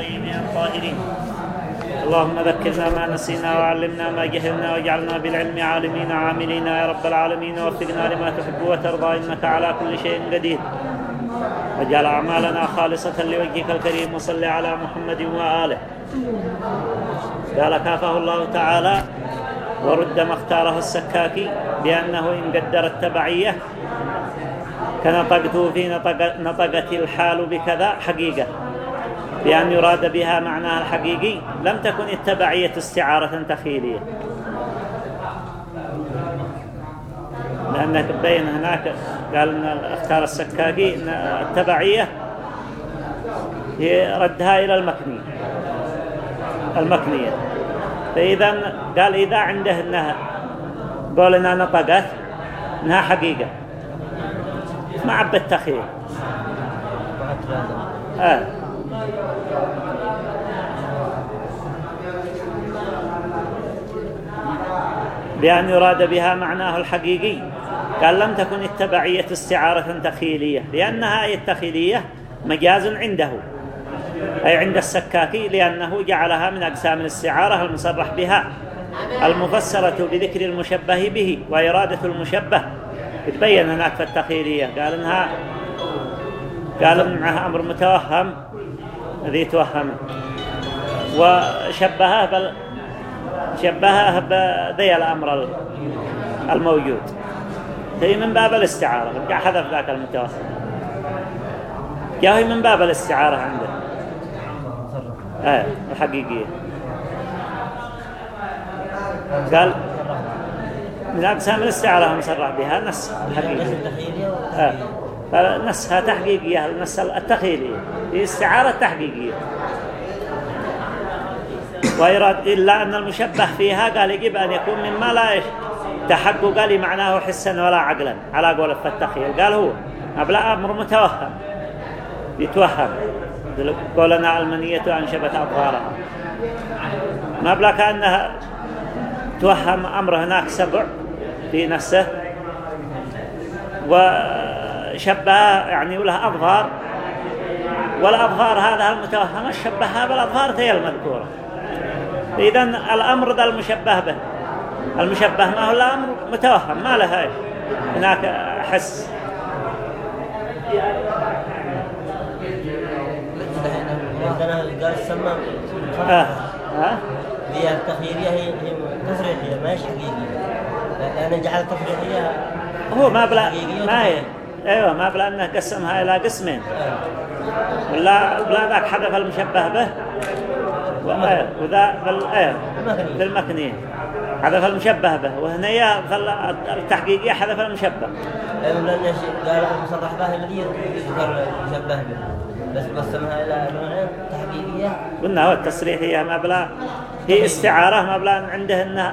الطيبين الطاهرين. اللهم ذكرنا ما نسينا وعلمنا ما جهلنا واجعلنا بالعلم عالمين عاملين يا رب العالمين. ووفقنا لما تحب وترضى إنك على كل شيء قدير. واجعل أعمالنا خالصة لوجهك الكريم وصل على محمد وآله. قال كافه الله تعالى ورد ما اختاره السكاكي بأنه إن قدر التبعية كنطقته في نطق نطقت الحال بكذا حقيقة. بأن يراد بها معناها الحقيقي لم تكن التبعية استعارة تخيلية. لأنك بين هناك قال إن اختار السكاكي إن التبعية هي ردها إلى المكنية. المكنية. فإذا قال إذا عنده إنها قولنا نطقت إنها حقيقة. ما عب التخيل آه. بأن يراد بها معناه الحقيقي. قال لم تكن التبعية استعارة تخيلية لأنها أي التخيلية مجاز عنده. أي عند السكاكي لأنه جعلها من أقسام الاستعارة المصرح بها المفسرة بذكر المشبه به وإرادة المشبه. تبين هناك في التخيلية قال إنها قال إنها أمر متوهم. ذي توهم. وشبهه بل شبهه بذي الأمر الموجود. هي من باب الاستعارة حذف ذاك المتوهم. جاء من باب الاستعارة عنده. آه الحقيقية. قال من أقسام الاستعارة مصرح بها نص حقيقي آه. نصها تحقيقية النص التخيلية هي استعارة تحقيقية. ويراد إلا أن المشبه فيها قال يجب أن يكون مما لا تحقق لمعناه حسا ولا عقلا على قول التخيل. قال هو أبلأ أمر متوهم. يتوهم. قولنا المنية أنشبت أطغارها ما بلا كأنها توهم أمر هناك سبع في نفسه. وشبه يعني له أظهار والأظهار هذا المتوهم شبهها بالأظهار هي المذكورة إذا الأمر ذا المشبه به. المشبه ما هو الأمر؟ متوهم ما له هناك حس. قال السمام آه. آه. هي التخييرية هي تفريحية ما هي حقيقية لأن جعل تفريحية هو ما بلا ما هي. أيوه ما بلا أنه قسمها إلى قسمين. ولا بلا ذاك حذف المشبه به. وذا في المكنيه حذف المشبه به. وهنا التحقيقيه حذف المشبه أيوه لأن قال المصرح به الذي يذكر المشبه به. بس قسمها إلى نوعين تحقيقية. قلنا هو التصريحيه ما بلا هي استعارة ما بلا عنده أنه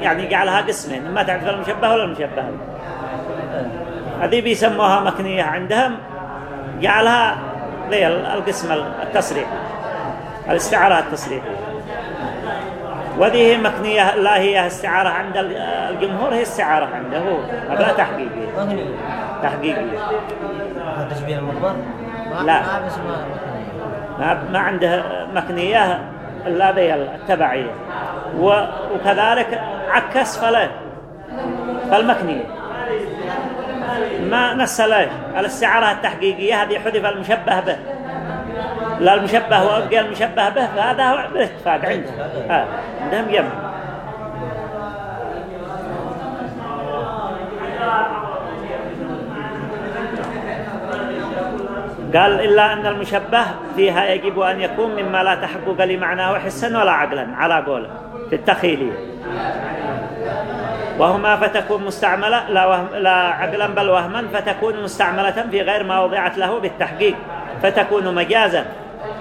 يعني جعلها قسمين. ما تعرف المشبه ولا المشبه هذه بيسموها مكنية. عندهم جعلها لي القسم التصريح الاستعارة التصريحيه وذي هي مكنية لا هي استعارة عند الجمهور هي استعارة عنده تحقيقيه تحقيقيه تشبيه المضمر لا. ما ما عنده مكنية إلا ذي التبعية. وكذلك عكس فله فالمكنية. ما نسى الاستعارة التحقيقية هذه حذف المشبه به. لا المشبه وابقى المشبه به فهذا هو بالاتفاق عنده آه. عندهم قال إلا أن المشبه فيها يجب أن يكون مما لا تحقق لمعناه حسا ولا عقلا على قوله في التخيلية. وهما فتكون مستعملة لا, وهم لا عقلا بل وهما فتكون مستعملة في غير ما وضعت له بالتحقيق فتكون مجازا.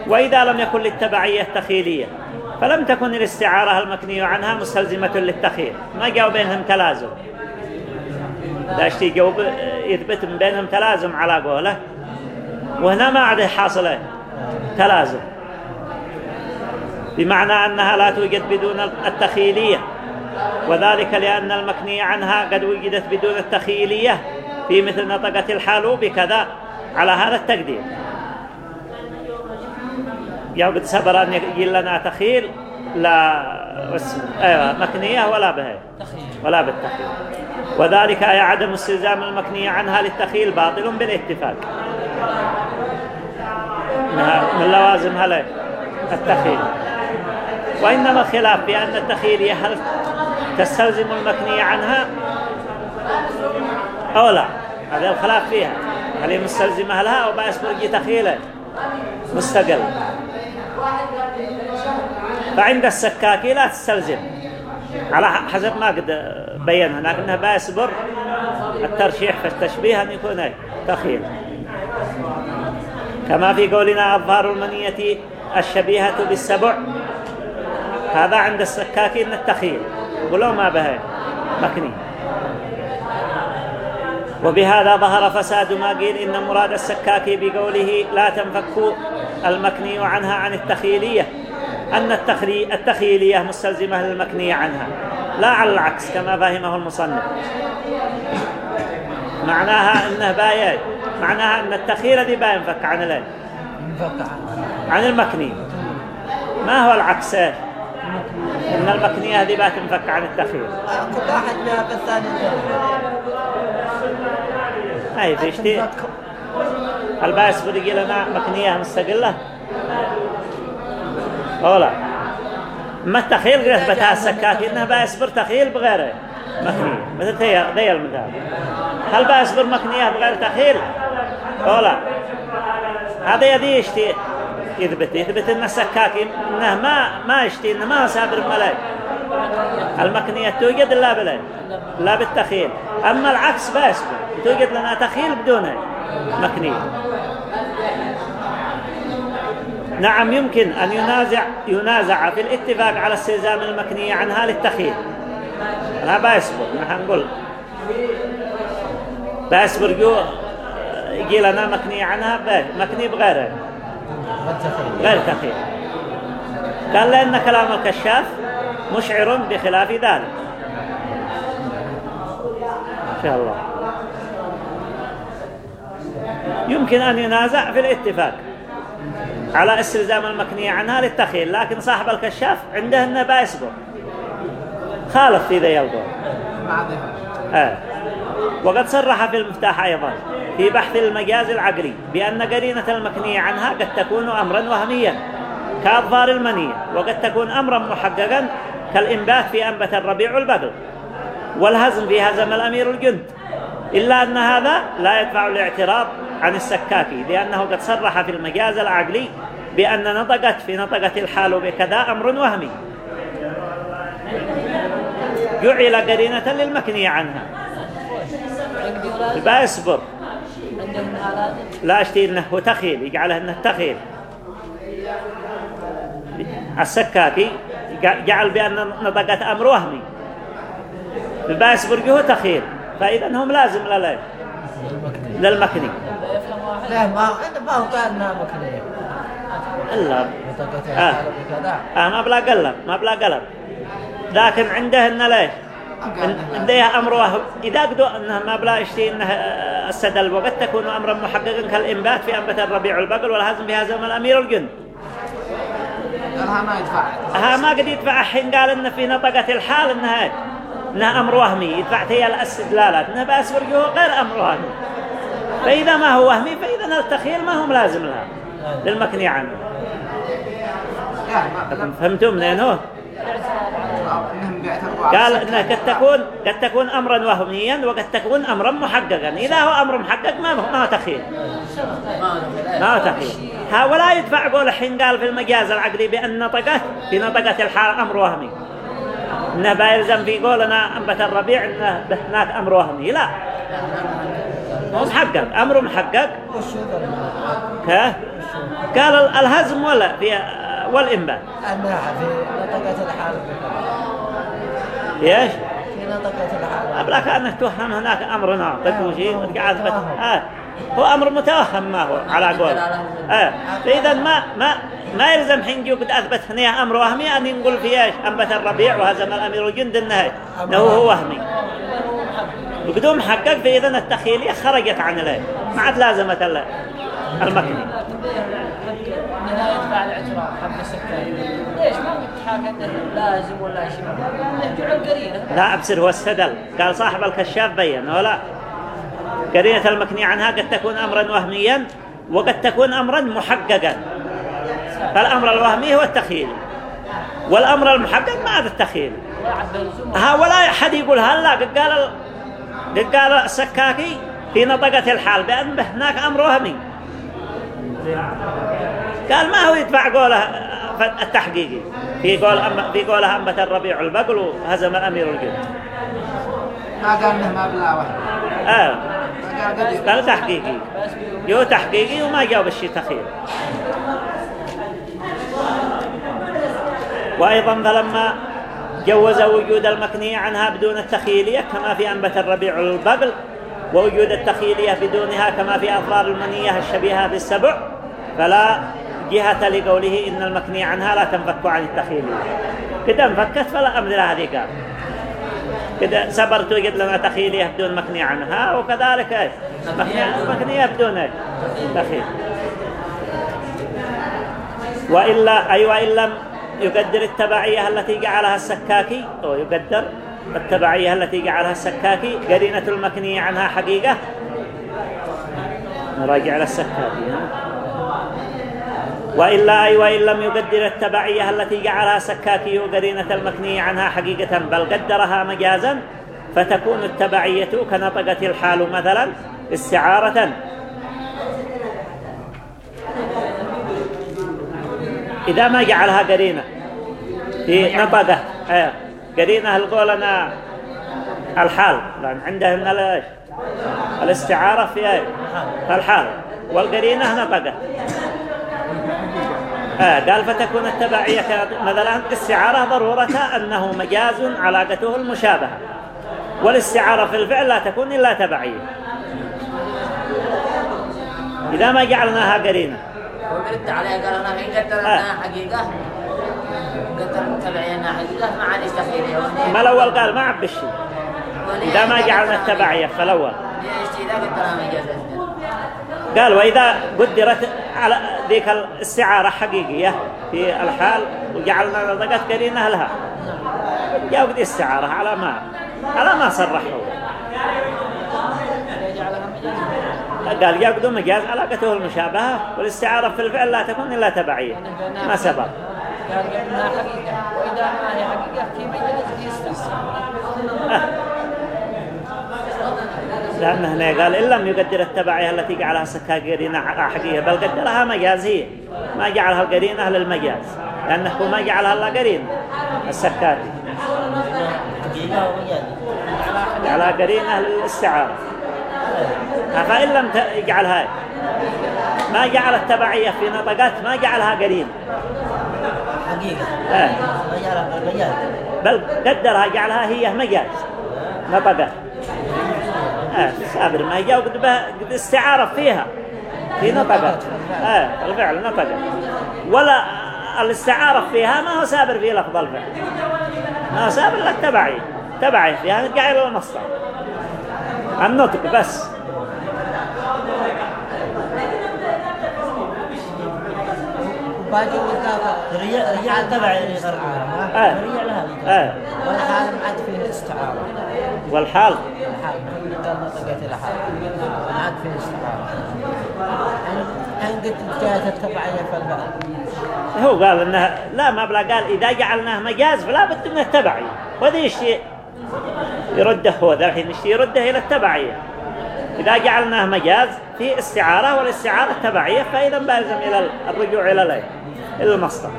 وإذا لم يكن للتبعية تخيلية فلم تكن الاستعارة المكنية عنها مستلزمة للتخيل. ما جاءوا بينهم تلازم؟ داشت يجاوب يثبت من بينهم تلازم على قوله. وهنا ما عاد حاصله تلازم. بمعنى أنها لا توجد بدون التخيلية. وذلك لأن المكنية عنها قد وجدت بدون التخيلية في مثل نطقة الحالوب كذا على هذا التقدير. يا قد سبر أن يجي لنا تخيل لا أيوة مكنية ولا بها ولا بالتخيل. وذلك أي عدم استلزام المكنية عنها للتخيل باطل بالاتفاق. من لوازم هلا التخيل. وإنما الخلاف بأن التخيل هل تستلزم المكنية عنها؟ أو لا هذا الخلاف فيها. هل هي مستلزمة لها أو بأس برجي تخيله مستقل. فعند السكاكي لا تستلزم. على حسب ما قد بين هناك انها بيصبر الترشيح في التشبيه أن يكون تخيل. كما في قولنا أظهار المنية الشبيهة بالسبع. هذا عند السكاكين التخيل يقولوا ما به مكني. وبهذا ظهر فساد ما قيل إن مراد السكاكي بقوله لا تنفك المكني عنها عن التخيلية. أن التخيلية مستلزمة للمكنية عنها. لا على العكس كما فهمه المصنف. معناها أنه باية معناها أن التخيل ذي باين فك عن الايه عن المكني. ما هو العكس؟ إن المكنية هذه بات تنفك عن التخيل كل واحد منها بالثاني اي فيشتي الباس بدي لنا مكنية مستقلة. أولا ما التخيل قلت بتاع السكاك؟ انها بيصبر تخيل بغيره. مكنية. مثل ذي المثال. هل بيصبر مكنية بغير تخيل أولا هذا يدي يشتي يثبت يثبت ان السكاك إنه ما ما يشتي إنه ما سابر الملاك المكنية توجد لا بلا لا بالتخيل. أما العكس بيصبر توجد لنا تخيل بدون مكنية. نعم يمكن أن ينازع ينازع في الاتفاق على استلزام المكنية عنها للتخيل. لا بيصبر نحن نقول. جو يجي لنا مكنية عنها مكني بغيره غير تخيل قال لأن كلام الكشاف مشعر بخلاف ذلك. إن شاء الله. يمكن أن ينازع في الاتفاق. على استلزام المكنية عنها للتخيل لكن صاحب الكشاف عنده النبا يصبر خالف في ذي القول. آه. وقد صرح في المفتاح أيضا. في بحث المجاز العقلي بأن قرينة المكنية عنها قد تكون أمرا وهميا كأظهار المنية وقد تكون أمرا محققا كالإنبات في أنبت الربيع والبقل والهزم في هزم الأمير الجند. إلا أن هذا لا يدفع الاعتراض عن السكاكي لأنه قد صرح في المجاز العقلي بأن نطقت في نطقة الحال بكذا أمر وهمي. جعل قرينة للمكنية عنها. يبقى لا اشتي إنه تخيل يجعله إنه تخيل. السكاكي جعل بأن نطقت أمر وهمي. يصبر جهو تخيل. فإذا هم لازم لليه للمكني. لا ما ما هو قال انها مكنيه الا آه. آه ما بلا قلب ما بلا قلب. لكن عنده إنه ليش؟ أمر وهم إذا قدوا انه ما بلا يشتي انه السدل وقد تكون امرا محققا كالإنبات في أنبت الربيع والبقر والهزم بها زمن الأمير الجند. قالها ما يدفع. ها ما قد يدفع حين قال انه في نطقة الحال إنها إنها أمر وهمي يدفع هي الاستدلالات انه بس غير أمر وهمي فإذا ما هو وهمي فإذا التخيل ما هو لازم لها. للمكني عنه فهمتم؟ منين هو قال إنها قد تكون قد تكون امرا وهميا وقد تكون امرا محققا. إذا هو أمر محقق ما ما تخيل. ما تخيل. ها ولا يدفع قول الحين قال في المجاز العقلي بأن نطقه في نطقة الحال أمر وهمي. إنه بيلزم في قولنا أنبت الربيع إنه هناك أمر وهمي. لا. محقق. أمر محقق. ها قال الهزم ولا في والإنبات أنها في نطقة الحال. إيش؟ أبلا كأنه توهم هناك أمر ناطق وشيء وتقعد آه هو أمر متوهم ما هو؟ على قول. آه فإذا ما ما ما يلزم حين قد أثبت هنا أمر وهمي أن نقول في إيش؟ أنبت الربيع وهزم الأمير جند النهي. أنه هو وهمي. وبدون محقق فإذا التخيلية خرجت عن الايه ما عاد لازمت المكني. نهاية بعد الاعتراف حق السكاي ليش ما انه لازم ولا شيء؟ نرجع القرينة لا أبصر هو استدل قال صاحب الكشاف بين ولا؟ قرينة المكني عنها قد تكون أمرا وهميا وقد تكون أمرا محققا. فالأمر الوهمي هو التخيل. والأمر المحقق ما هذا التخيل. ها ولا أحد يقول هلا قد قال قد قال السكاكي في نطقة الحال بأن هناك أمر وهمي. قال ما هو يدفع قوله التحقيقي في قول في قوله أنبت الربيع البقل وهزم الأمير الجد ما قال إنه ما بلا واحد. آه. قال تحقيقي. يو تحقيقي وما جاوب الشيء تخيل وأيضا فلما جوز وجود المكنية عنها بدون التخيلية كما في أنبت الربيع البقل ووجود التخيلية بدونها كما في أفرار المنية الشبيهة بالسبع فلا جهة لقوله إن المكني عنها لا تنفك عن التخيلية كده انفكت فلا أمثلة هذه قال كده سبرت وجد لنا تخيلية بدون مكني عنها وكذلك إيش؟ مكنية- بدون إيش؟ تخيل وإلا أي وإن لم يقدر التبعية التي جعلها السكاكي أو يقدر التبعية التي جعلها السكاكي قرينة المكنية عنها حقيقة. نراجع للسكاكي ها؟ وإلا أي وإن لم يقدر التبعية التي جعلها سكاكي قرينة المكنية عنها حقيقة بل قدرها مجازا فتكون التبعية كنطقة الحال مثلا استعارة. إذا ما جعلها قرينة في نطقة آه. قرينة القولنا الحال لأن عندهم الاستعارة في في الحال والقرينة نطقة. آه قال فتكون التبعية مثلا استعارة ضرورتها أنه مجاز علاقته المشابهة. والاستعارة في الفعل لا تكون إلا تبعية. إذا ما جعلناها قرينة وقلت عليه قال أنا حين قدر آه. انها حقيقة قدر تبعي انها حقيقة ما عاد يستخيل ما الأول قال ما عب الشيء إذا ما جعلنا التبعية فالأول. قال وإذا قدرت على ذيك الاستعارة حقيقية في الحال وجعلنا نطقة قرينة لها. جاء بدي استعارة على ما على ما صرحوا. قال يقدم مجاز علاقته المشابهة والاستعارة في الفعل لا تكون إلا تبعية. ما سبب؟ قال وإذا ما هي حقيقة في مجاز آه. لأن هنا قال إن لم يقدر التبعية التي جعلها السكاكي قرينة حقيقية بل قدرها مجازية. ما جعلها القرينة للمجاز لأنه ما جعلها إلا قرينة حقيقة ومجاز جعلها قرينة للاستعارة فإن لم يجعلها ما جعل التبعية في نطقات ما جعلها قرينة حقيقة آه. مجاز بل قدرها جعلها هي مجاز نطقة. آه سابر ما جاء قد به- قد استعارة فيها. في نطقة. آه الفعل نطقة. ولا الاستعارة فيها ما هو سابر في لفظ الفعل. ما هو سابر لا التبعي تبعي فيها نرجع إلى المصدر. النطق بس. رجع رجع تبع اللي صار. رجع لها. آه والحال ما عاد فيه استعارة والحال. الحال ما عاد استعارة أن قلت هو قال انها لا ما بلا قال إذا جعلناه مجاز فلا بد من التبعية. وهذا الشيء يرده هو ذا الحين الشيء يرده إلى التبعية. إذا جعلناه مجاز في استعارة والاستعارة تبعية فإذا بلزم إلى الرجوع إلى الايه إلى المصدر.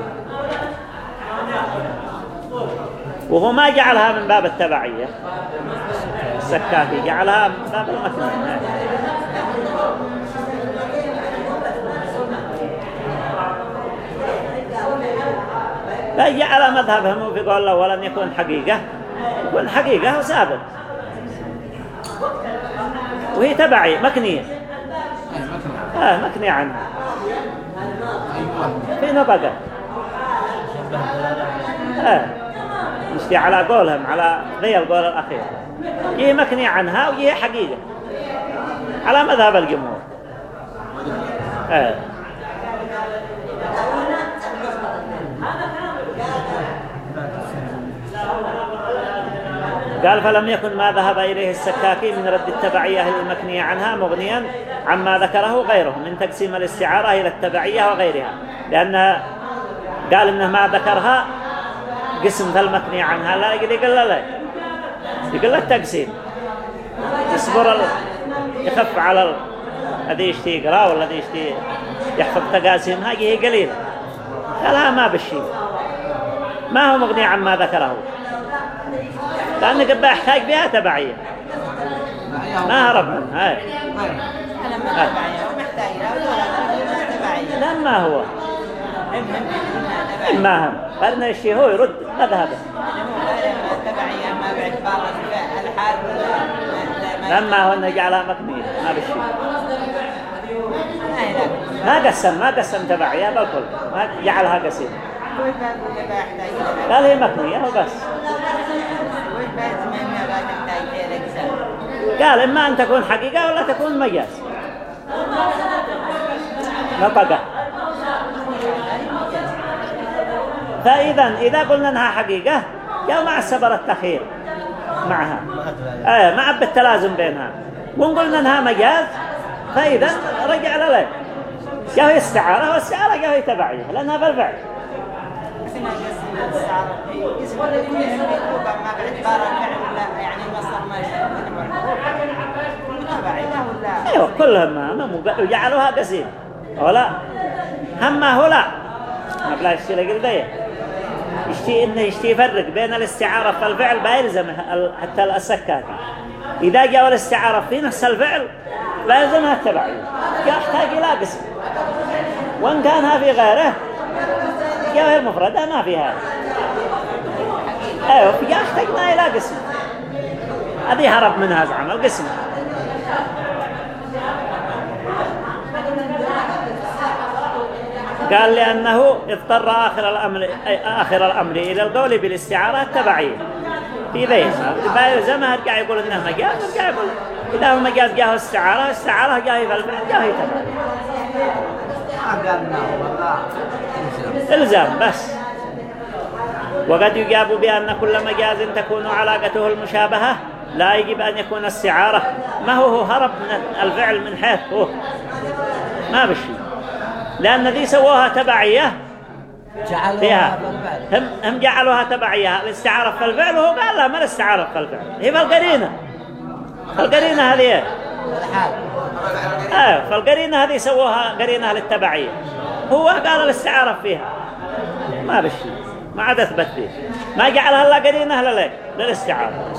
وهو ما جعلها من باب التبعية. السكاكي جعلها باب المكنون فهي على مذهبهم في قول الله ولن يكون حقيقة. يكون حقيقة وثابت وهي تبعي مكنية. آه مكنية عنها في نطقة. آه اشتي على قولهم على ذي القول الأخير. هي مكني عنها وهي حقيقة. على مذهب الجمهور. إيه قال فلم يكن ما ذهب إليه السكاكي من رد التبعية المكنية عنها مغنيا عما ذكره غيره من تقسيم الاستعارة إلى التبعية وغيرها. لأن قال إنه ما ذكرها قسم ذا المكنية عنها. لا يقول لا لا يقول لا التقسيم يصبر ال... يخف على ال... الذي يشتي يقرأ ولا الذي يشتي يحفظ تقاسيمها هي قليلة قالها ما بالشيء ما هو مغني عما ذكره لأن قد يحتاج بها تبعية ما هرب منها هاي أنا ما تبعية ومحتاج لها تبعية لا ما هو ما هم قالنا الشيء هو يرد. مذهبه تبعية ما باعتبار الحال ولا لما انه جعلها مكنية ما بالشيء ما قسم ما قسم تبعية بالكل ما جعلها يحتاج قال هي مكنية وبس قال إما أن تكون حقيقة ولا تكون مجاز. نطقة. فإذا إذا قلنا أنها حقيقة يوم مع السبر التخير معها. آه مع بالتلازم بينها. ونقولنا أنها مجاز فإذا رجع لليه يا هي استعارة والستعارة يا هي تبعية لأنها بالفعل. أيوه كلهم ما جعلوها قسيم ولا هم هو لا. ما بلا يشتي لقل يشتي إنه يشتي يفرق بين الاستعارة في الفعل لا يلزم ال- حتى السكاكي إذا جاء الاستعارة في نفس الفعل لا يلزمها التبعية. يحتاج إلى قسم. وإن كانها في غيره جاء هي مفردة ما فيها أيوه يحتاجنا إلى قسم. هذه هرب منها زعم القسم. قال لأنه اضطر آخر الأمر, آخر الأمر إلى القول بالاستعارة التبعية. في ذي زما ارجع يقول إنه مجاز ارجع يقول. إذا هو مجاز جاه استعارة استعارة جاه في الفعل جاه تبعية. إلزام. بس. وقد يجاب بأن كل مجاز تكون علاقته المشابهة لا يجب أن يكون استعارة. ما هو هو هرب من الفعل من حيث هو؟ ما بشي. لأن ذي سووها تبعية. جعلوها فيها. هم, هم جعلوها تبعية. الاستعارة في الفعل وهو قال لا ما الاستعارة في الفعل. هي في القرينة القرينة هذه الحال آه فالقرينة هذه سووها قرينة للتبعية. هو قال الاستعارة فيها. ما بشي. ما عاد أثبت فيه. ما جعلها إلا قرينة للاستعارة.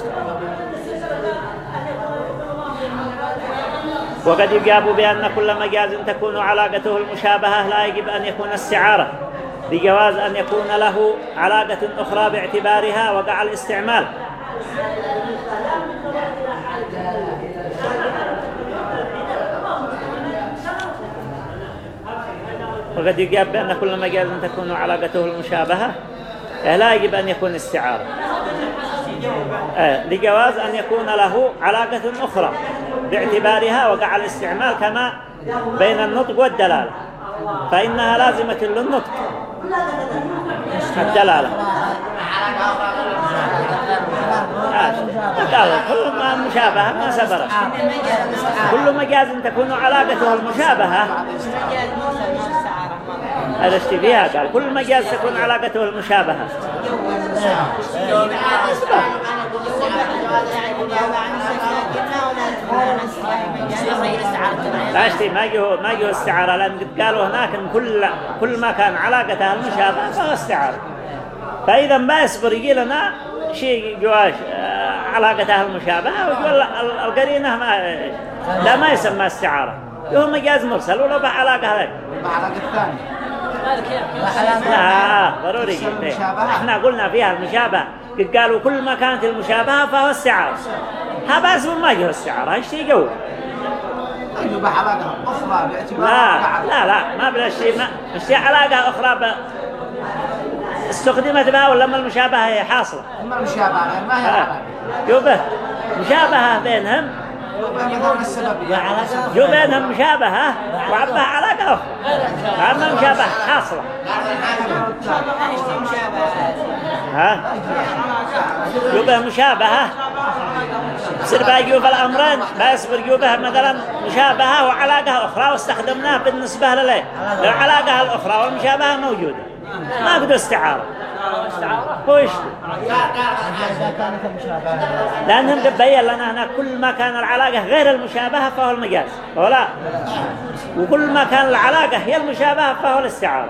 وقد يجاب بأن كل مجاز تكون علاقته المشابهة لا يجب أن يكون استعارة بجواز أن يكون له علاقة أخرى باعتبارها وقع الاستعمال. وقد يجاب بأن كل مجاز تكون علاقته المشابهة لا يجب أن يكون استعارة آه، لجواز أن يكون له علاقة أخرى. باعتبارها وقع الاستعمال كما بين النطق والدلالة فإنها لازمة للنطق. الدلالة. كل ما مشابهة ما سبرت. كل مجاز تكون علاقته المشابهة. هذا اشتي فيها قال كل مجاز تكون علاقته المشابهة. لا اشتي ما جه ما جه استعارة لأن قالوا هناك إن كل كل ما كان علاقتها المشابهة فهو استعارة. فإذا ما يصبر يجي لنا شيء جواش آه، علاقتها المشابهة ويقول ال- القرينة ما لا ما يسمى استعارة. هو مجاز مرسل ولا بعلاقة هذا العلاقة الثانية لا ضروري. إحنا قلنا فيها المشابهة قالوا كل ما كانت المشابهة فهو استعارة. هذا اسمه ما جه استعارة إيش يقول؟ أنه بعلاقة أخرى باعتبار لا لا لا ما بلا شيء ما مش علاقة أخرى ب... استخدمت بها ولا ما المشابهة هي حاصلة؟ اما المشابهة غير ما هي آه. العلاقه يوبه مشابهة بينهم؟ جو بينهم مشابهة وعبها علاقة أخرى. أما مشابهة حاصلة. ها؟ يوبه مشابهة. يصير باقي في الأمرين؟ بس برجوبه مثلا مشابهة وعلاقة أخرى واستخدمناها بالنسبة لليه للعلاقة الأخرى والمشابهة موجودة. ما قدر استعارة. هو لأنهم قد بين لنا هنا كل ما كان العلاقة غير المشابهة فهو المجاز. ولا وكل ما كان العلاقة هي المشابهة فهو الاستعارة.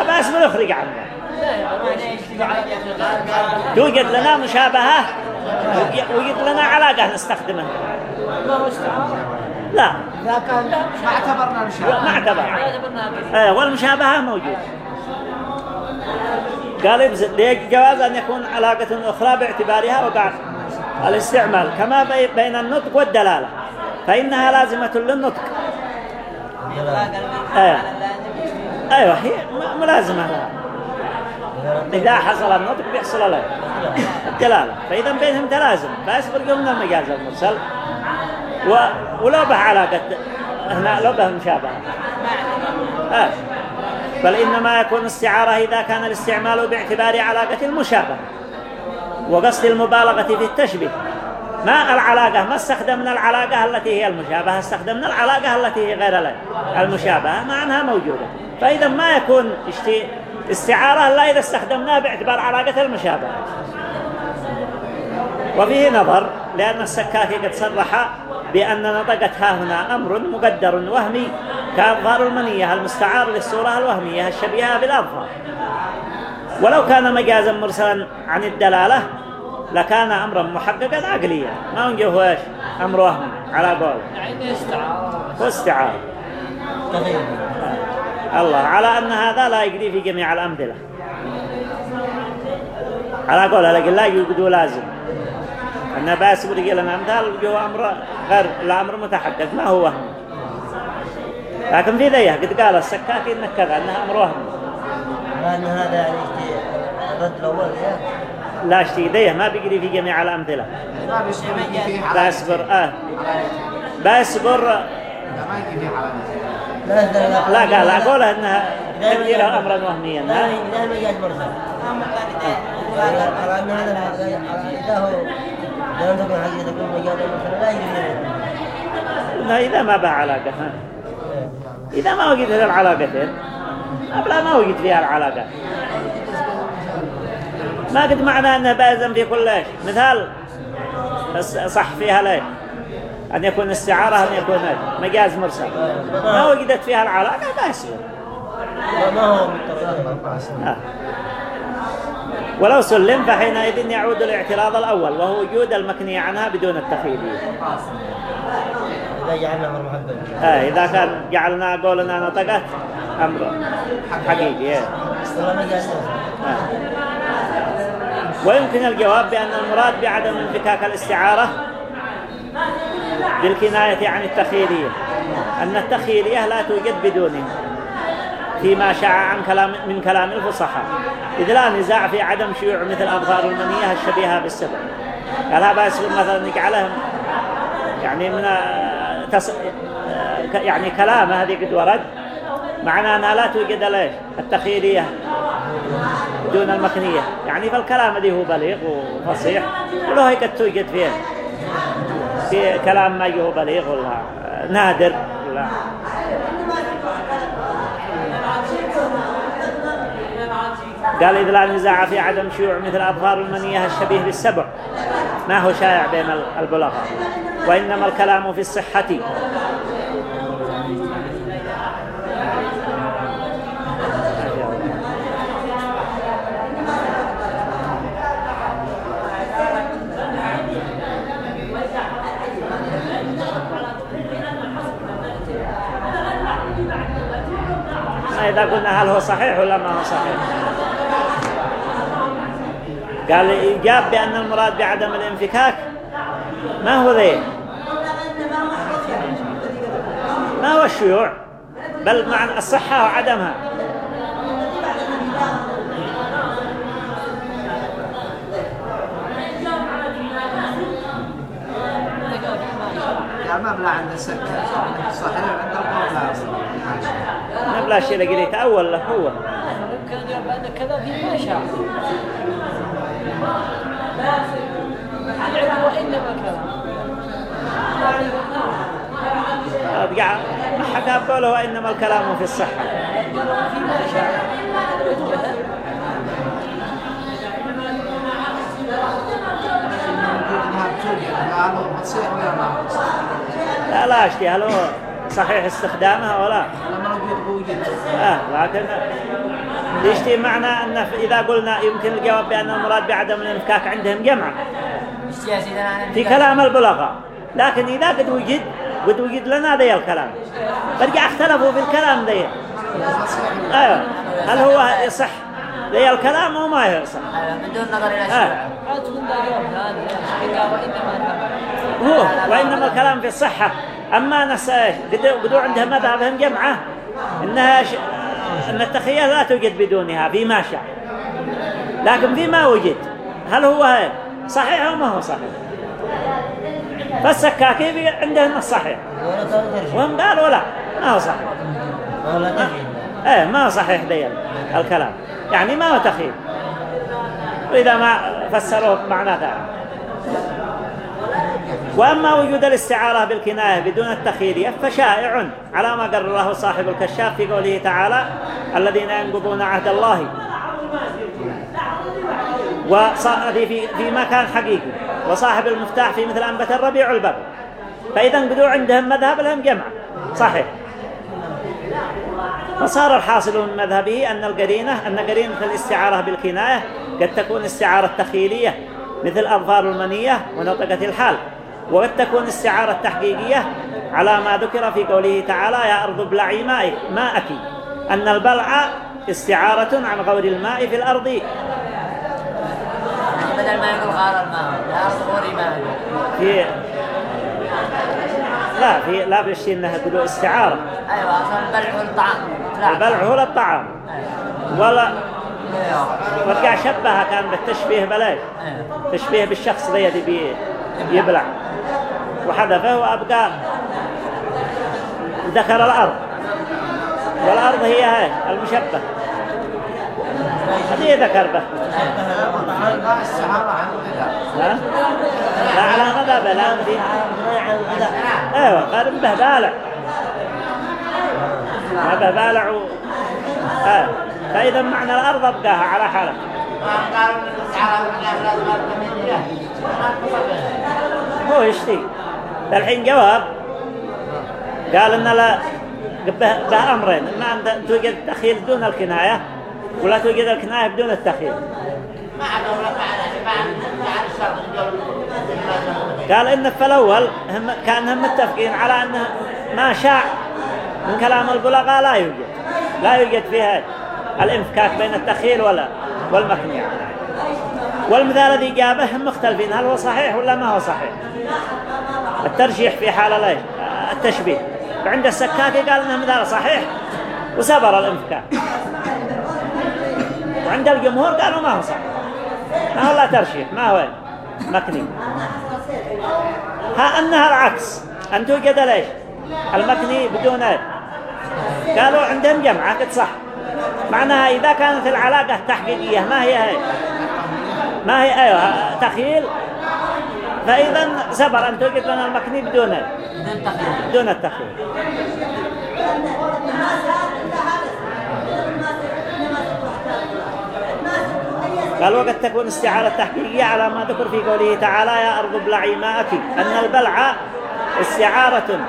هذا اسمه يخرج عنه. توجد لنا مشابهة. ويوجد لنا علاقة نستخدمها. لا. ما اعتبرنا المشابهه ما اعتبر إيه والمشابهة موجود. قال ليه جواز أن يكون علاقة أخرى باعتبارها وقع الاستعمال. كما بي- بين النطق والدلالة. فإنها لازمة للنطق. إيه. أيوه هي ملازمة. لها إذا حصل النطق بيحصل له. الدلالة. فإذا بينهم تلازم. فأسبق من المجاز المرسل. و... ولو به علاقة هنا لو به مشابهة. آه. بل إنما يكون استعارة إذا كان الاستعمال باعتبار علاقة المشابهة. وقصد المبالغة في التشبيه. ما العلاقة ما استخدمنا العلاقة التي هي المشابهة استخدمنا العلاقة التي هي غير ال- المشابهة مع أنها موجودة. فإذا ما يكون اشتي استعارة إلا إذا استخدمناها باعتبار علاقة المشابهة. وفيه نظر لأن السكاكي قد صرح بأن نطقت ها هنا أمر مقدر وهمي كأظهار المنية المستعار للصورة الوهمية الشبيهة بالأظهار ولو كان مجازا مرسلا عن الدلالة لكان أمرا محققا عقليا. ما نجيه هو إيش؟ أمر وهمي على قول. يعني استعارة. هو استعار تغيير. الله على أن هذا لا يجري في جميع الأمثلة. على قول لكن لا يقدوا لازم. أن بأس برجي لنا أمثال جو أمر غير الأمر متحقق ما هو وهم. لكن في ذية قد قال السكاكي إنك كذا أنها أمر وهم. لأن هذا يعني الرد الأول لا اشتي ذية؟ ما بيجري في جميع الأمثلة. باسبر آه. باسبر لا لا لا لا أقوله أنها تبديلها أمرا وهميا لا؟ لا مجاز مرسل على أن هذا لا تكون حقيقة تكون مجاز مرسل لا يجوز إنه إذا ما علاقة ها؟ إذا ما وجد هذه العلاقتين أبلا ما وجد فيها العلاقة ما قد معنى أنه بأزم في كل شيء مثال صح فيها ليه أن يكون استعارة أن يكون إيه؟ مجاز مرسل ما وجدت فيها العلاقة ما يصير ما هو آه. ولو سلم فحينئذ يعود الاعتراض الأول وهو وجود المكني عنها بدون التخيلية إذا جعلنا أمر محقق آه إذا كان جعلنا قولنا نطقت أمر حقيقي إيه. آه. ويمكن الجواب بأن المراد بعدم انفكاك الاستعارة بالكناية عن التخيلية. أن التخيلية لا توجد بدونه فيما شاع عن كلام من كلام الفصحاء. إذ لا نزاع في عدم شيوع مثل أظهار المنية الشبيهة بالسبب قال هذا يسبب مثلا نجعلهم يعني من ك- يعني كلام هذه قد ورد. معنى أنها لا توجد ليش؟ التخيلية دون المكنية. يعني فالكلام الذي هو بليغ وفصيح وله قد توجد فيه في كلام ما هو بليغ ولا نادر ولا. قال إذ لا نزاع في عدم شيوع مثل أظهار المنية الشبيه بالسبع. ما هو شائع بين البلغاء وإنما الكلام في الصحة. إذا قلنا هل هو صحيح ولا ما هو صحيح. قال إجاب بأن المراد بعدم الانفكاك ما هو ذي؟ ما هو الشيوع؟ بل مع الصحة وعدمها. ما بلا عند السكر صحيح عند القوم لا ماشي نبلا الشيء اللي قريته أول له هو. يمكن أن يقول بعد كذا في ما شاء العلم وإنما الكلام أرجع ما حكى قوله وإنما الكلام في الصحة. قالوا في ما شاء لا لا أشتي هل صحيح استخدامها ولا؟ آه لكن يشتي معنى أن إذا قلنا يمكن الجواب بأن المراد بعدم الإنفكاك عندهم جمع. في كلام البلغاء. لكن إذا قد وجد قد وجد لنا ذي الكلام. برجع اختلفوا في الكلام ذي. أيوة. هل هو يصح؟ ذي الكلام أو ما يصح؟ من دون نظر إلى هو وإنما الكلام في الصحة. أما إيش قدوا عندهم مذهبهم جمعة. إنها ش... أن التخيل لا توجد بدونها فيما شاء. لكن فيما وجد. هل هو صحيح أو ما هو صحيح؟ فالسكاكي عندهم الصحيح وهم قالوا لا ما هو صحيح. إيه ما هو صحيح ذي الكلام. يعني ما هو تخيل وإذا ما فسروه بمعنى ذلك. وأما وجود الاستعارة بالكناية بدون التخيلية فشائع على ما قرره صاحب الكشاف في قوله تعالى الذين ينقضون عهد الله. وهذه في في مكان حقيقي. وصاحب المفتاح في مثل أنبت الربيع البر. فإذا بدوا عندهم مذهب لهم جمع. صحيح. فصار الحاصل من مذهبه أن القرينة أن قرينة الاستعارة بالكناية قد تكون استعارة تخيلية مثل أظفار المنية ونطقة الحال. وقد تكون استعارة تحقيقية على ما ذكر في قوله تعالى يا أرض ابلعي مائك ماءك. أن البلع استعارة عن غور الماء في الأرض. يعني بدل ما يقول غار الماء لا أصغر ماء في لا في لا بالشيء إنها تقول استعارة. أيوة أصلا البلع والطعام. لا. البلع هو للطعام ولا وقع شبهها كان بالتشبيه بلاش تشبيه بالشخص ذي يدي بي يبلع. وحذفه وأبقى ذكر الأرض. والأرض هي هاي المشبه. هذه ذكر به. ها؟ لا على مذهب لا في أيوه قال به بالع. به بالع. آه. فإذا معنى الأرض أبقاها على حالها قالوا أبقى هو يشتي الحين جواب قال ان لا به, امرين ان توجد التخيل دون الكنايه ولا توجد الكنايه بدون التخيل ما عدا ولا فعل فعل الشرط قال ان في الأول هم كانهم متفقين على انه ما شاع من كلام البلغاء لا يوجد لا يوجد فيها الانفكاك بين التخيل ولا والمكنية والمثال الذي جابه هم مختلفين هل هو صحيح ولا ما هو صحيح؟ الترجيح في حال التشبيه. فعند السكاكي قال إنه مثال صحيح وسبر الانفكاك وعند الجمهور قالوا ما هو صحيح. ما هو لا ترشيح ما هو مكني ها أنها العكس. أن توجد ليش؟ المكني بدون قالوا عندهم جمعة قد صح. معناها إذا كانت العلاقة تحقيقية ما هي؟ هي ما هي؟ أيوة تخيل. فإذا سبر أن توجد لنا المكني بدون؟ بدون التخيل. قال وقد تكون استعارة تحقيقية على ما ذكر في قوله تعالى يا أرض ابلعي ماءك. أن البلع استعارة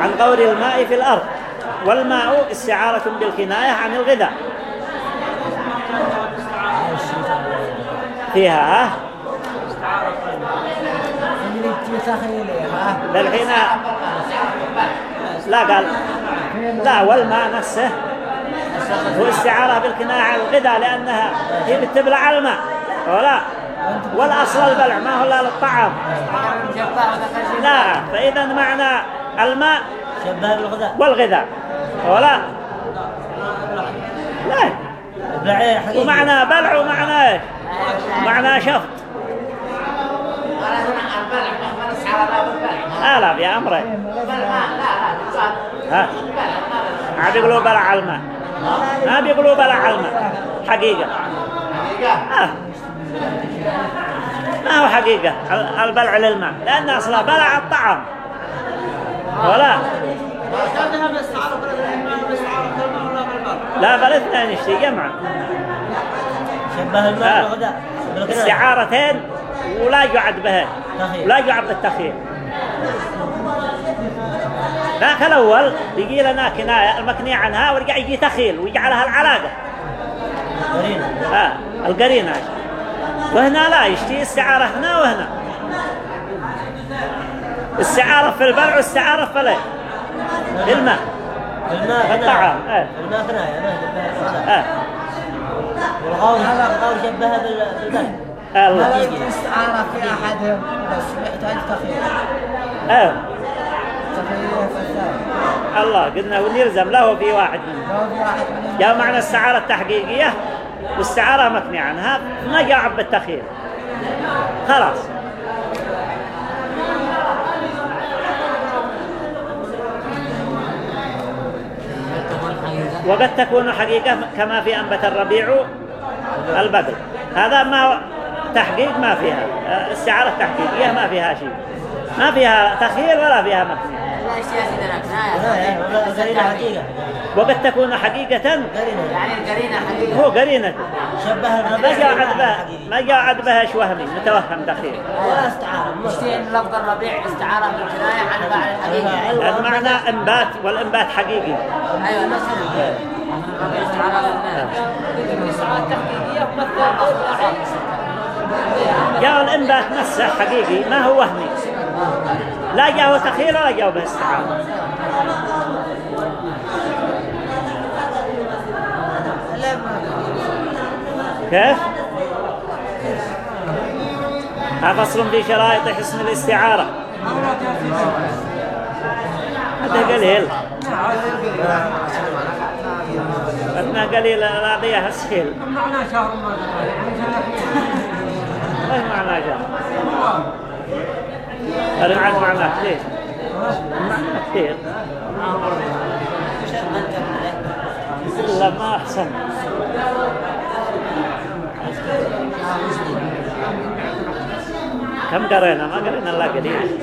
عن غور الماء في الأرض. والماء استعارة بالكناية عن الغذاء. فيها ها؟ للحين لا قال. لا والماء نفسه هو استعارة بالكناية عن الغذاء لأنها هي بتبلع الماء. ولا والأصل البلع ما هو لا للطعام. لا فإذا معنى الماء والغذاء. ولا؟ لا. ومعنى بلع ومعنى إيش؟ معنى شفط. آلاف يا أمري ما بيقولوا بلع على الماء. ما بيقولوا بلع على الماء. حقيقة. ما هو حقيقة؟ ال- البلع للماء. لأن أصلا بلع الطعام. ولا؟ لا بل اثنين يشتي جمعا شبه بالغداء استعارتين ولا يعد بها. تخيل. لا يعد بالتخيل. ذاك الأول يجي لنا كناية المكنية عنها ورجع يجي تخيل ويجعلها العلاقة. قرينة. آه القرينة. وهنا لا يشتي استعارة هنا وهنا. استعارة في البلع واستعارة في الماء. الطعام، آه. الماء كناية ما شبهها بالغداء آه. شبهها الله. هذا الاستعارة في أحدهم بس يحتاج تخيل آه. الثاني. الله قلنا ونلزم له في واحد. منهم جاء معنى الاستعارة التحقيقية واستعارة مكني عنها ما جاء بالتخيل خلاص. وقد تكون حقيقة كما في أنبت الربيع البقل هذا ما تحقيق ما فيها. استعارة تحقيقية ما فيها شيء. ما فيها تخيل ولا فيها مكني قرينة وقد تكون حقيقة. قرينة يعني القرينة حقيقة هو قرينة. شبه ما عدبها حقيقي. ما جاء عدبها وهمي متوهم دخيل. ولا استعارة لفظ الربيع استعارة من كناية عن فاعل الحقيقة المعنى انبات والإنبات حقيقي. أيوه نفس الربيع استعارة التحقيقية مثل جاء الإنبات نفسه حقيقي. ما هو وهمي؟ لا جاء تخيل ولا جاء به استعارة كيف؟ فصل في شرائط حسن الاستعارة. هذا قليل. أثناء قليل راضيها السهيل معنى شهر إيش معنى أنا معك مع معك ليه؟ معك كثير لا ما أحسن كم قرينا ما قرينا الا قليل